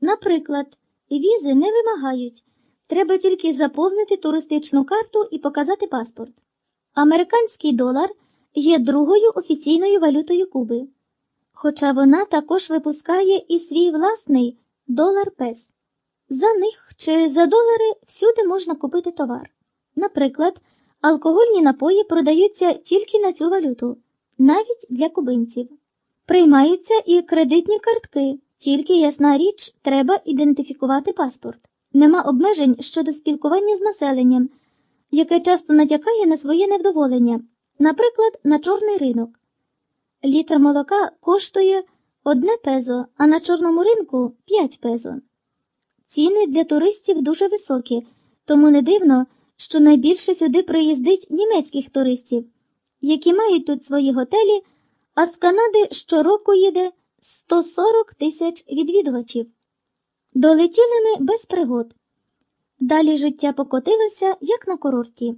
Наприклад, візи не вимагають. Треба тільки заповнити туристичну карту і показати паспорт. Американський долар є другою офіційною валютою Куби, хоча вона також випускає і свій власний долар пес. За них чи за долари всюди можна купити товар. Наприклад, алкогольні напої продаються тільки на цю валюту, навіть для кубинців. Приймаються і кредитні картки, тільки ясна річ, треба ідентифікувати паспорт. Нема обмежень щодо спілкування з населенням, яке часто натякає на своє невдоволення, наприклад, на чорний ринок. Літр молока коштує одне пезо, а на чорному ринку 5 пезо. Ціни для туристів дуже високі, тому не дивно, що найбільше сюди приїздить німецьких туристів, які мають тут свої готелі, а з Канади щороку їде 140 тисяч відвідувачів. Долетіли ми без пригод. Далі життя покотилося, як на курорті.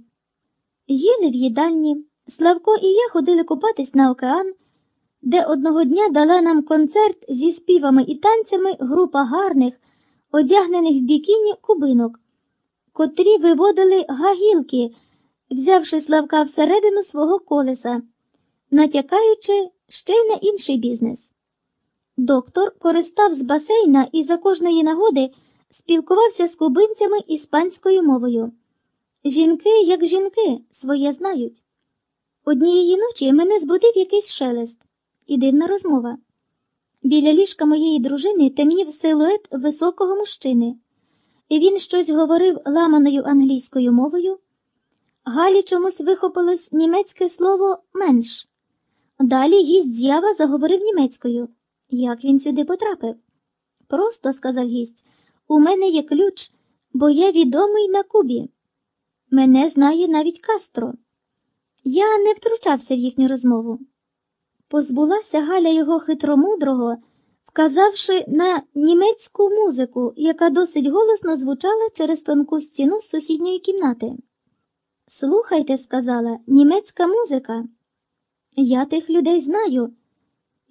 Їли в їдальні, Славко і я ходили купатись на океан, де одного дня дала нам концерт зі співами і танцями група гарних, одягнених в бікіні кубинок, котрі виводили гагілки, взявши Славка всередину свого колеса, натякаючи ще й на інший бізнес. Доктор користав з басейна і за кожної нагоди спілкувався з кубинцями іспанською мовою. Жінки, як жінки, своє знають. Однієї ночі мене збудив якийсь шелест і дивна розмова. Біля ліжка моєї дружини темнів силует високого мужчини, і він щось говорив ламаною англійською мовою. Галі чомусь вихопилось німецьке слово менш. Далі гість з'ява заговорив німецькою. Як він сюди потрапив? Просто, сказав гість, у мене є ключ, бо я відомий на Кубі. Мене знає навіть Кастро. Я не втручався в їхню розмову. Позбулася Галя його хитромудрого, вказавши на німецьку музику, яка досить голосно звучала через тонку стіну з сусідньої кімнати. Слухайте, сказала, німецька музика. Я тих людей знаю,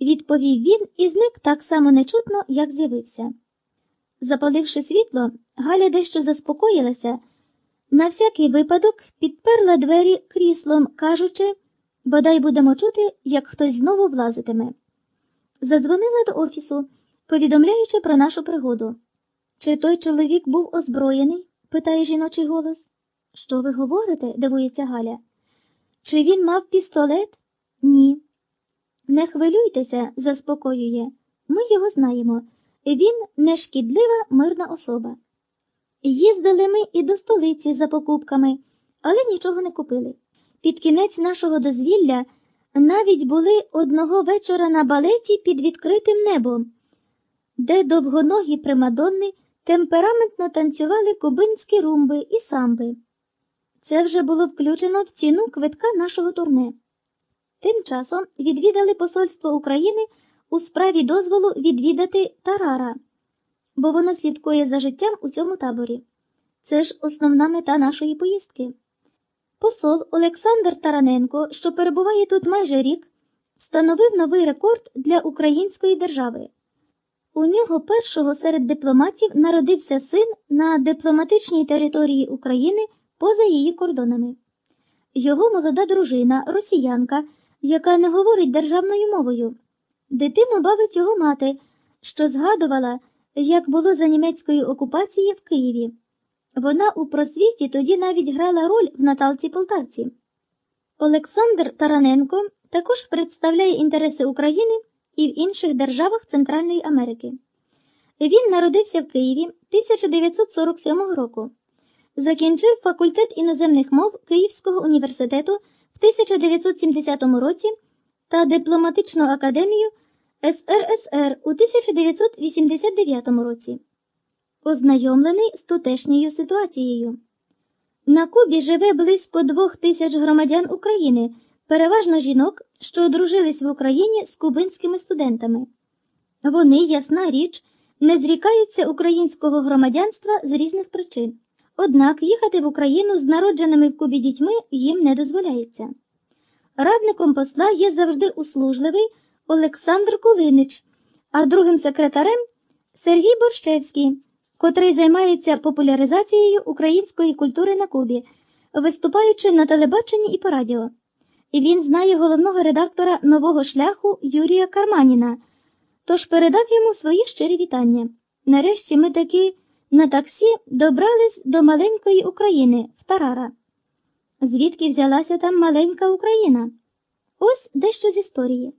відповів він і зник так само нечутно, як з'явився. Запаливши світло, Галя дещо заспокоїлася, на всякий випадок підперла двері кріслом, кажучи, бодай будемо чути, як хтось знову влазитиме. Задзвонила до офісу, повідомляючи про нашу пригоду. Чи той чоловік був озброєний? питає жіночий голос. Що ви говорите? дивується Галя. Чи він мав пістолет? Ні. Не хвилюйтеся, заспокоює. Ми його знаємо. Він нешкідлива мирна особа. Їздили ми і до столиці за покупками, але нічого не купили. Під кінець нашого дозвілля навіть були одного вечора на балеті під відкритим небом, де довгоногі примадонни темпераментно танцювали кубинські румби і самби. Це вже було включено в ціну квитка нашого турне. Тим часом відвідали Посольство України у справі дозволу відвідати Тарара, бо воно слідкує за життям у цьому таборі. Це ж основна мета нашої поїздки. Посол Олександр Тараненко, що перебуває тут майже рік, встановив новий рекорд для української держави. У нього першого серед дипломатів народився син на дипломатичній території України поза її кордонами. Його молода дружина, росіянка, яка не говорить державною мовою. Дитину бавить його мати, що згадувала, як було за німецької окупації в Києві. Вона у просвіті тоді навіть грала роль в Наталці Полтавці. Олександр Тараненко також представляє інтереси України і в інших державах Центральної Америки. Він народився в Києві 1947 року. Закінчив факультет іноземних мов Київського університету в 1970 році та дипломатичну академію СРСР у 1989 році. Ознайомлений з тутешньою ситуацією. На Кубі живе близько двох тисяч громадян України, переважно жінок, що одружились в Україні з кубинськими студентами. Вони, ясна річ, не зрікаються українського громадянства з різних причин. Однак їхати в Україну з народженими в Кубі дітьми їм не дозволяється. Радником посла є завжди услужливий Олександр Кулинич, а другим секретарем Сергій Борщевський, котрий займається популяризацією української культури на Кубі, виступаючи на телебаченні і по радіо. Він знає головного редактора нового шляху Юрія Карманіна, тож передав йому свої щирі вітання. Нарешті ми таки на таксі добрались до маленької України в Тарара. Звідки взялася там маленька Україна? Ось дещо з історії.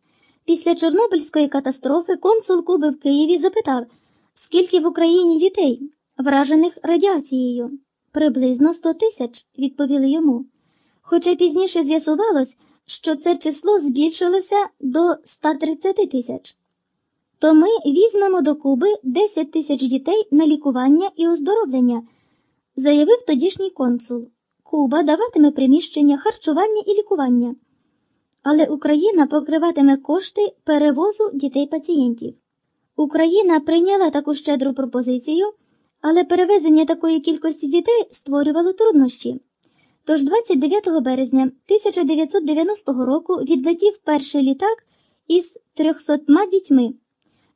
Після Чорнобильської катастрофи консул Куби в Києві запитав, скільки в Україні дітей, вражених радіацією. Приблизно 100 тисяч, відповіли йому. Хоча пізніше з'ясувалось, що це число збільшилося до 130 тисяч. То ми візьмемо до Куби 10 тисяч дітей на лікування і оздоровлення, заявив тодішній консул. Куба даватиме приміщення, харчування і лікування. Але Україна покриватиме кошти перевозу дітей-пацієнтів. Україна прийняла таку щедру пропозицію, але перевезення такої кількості дітей створювало труднощі. Тож 29 березня 1990 року відлетів перший літак із 300 дітьми.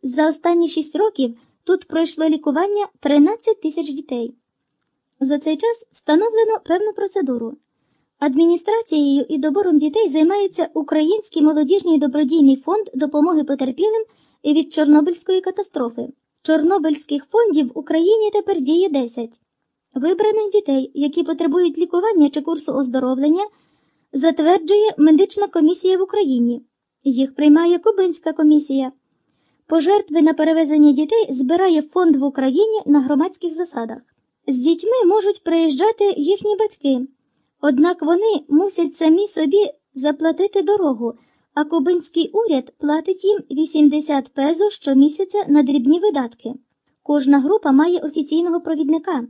За останні 6 років тут пройшло лікування 13 тисяч дітей. За цей час встановлено певну процедуру. Адміністрацією і добором дітей займається Український молодіжний добродійний фонд допомоги потерпілим від Чорнобильської катастрофи. Чорнобильських фондів в Україні тепер діє 10. Вибраних дітей, які потребують лікування чи курсу оздоровлення, затверджує медична комісія в Україні. Їх приймає Кубинська комісія. Пожертви на перевезення дітей збирає фонд в Україні на громадських засадах. З дітьми можуть приїжджати їхні батьки. Однак вони мусять самі собі заплатити дорогу, а кубинський уряд платить їм 80 пезо щомісяця на дрібні видатки. Кожна група має офіційного провідника.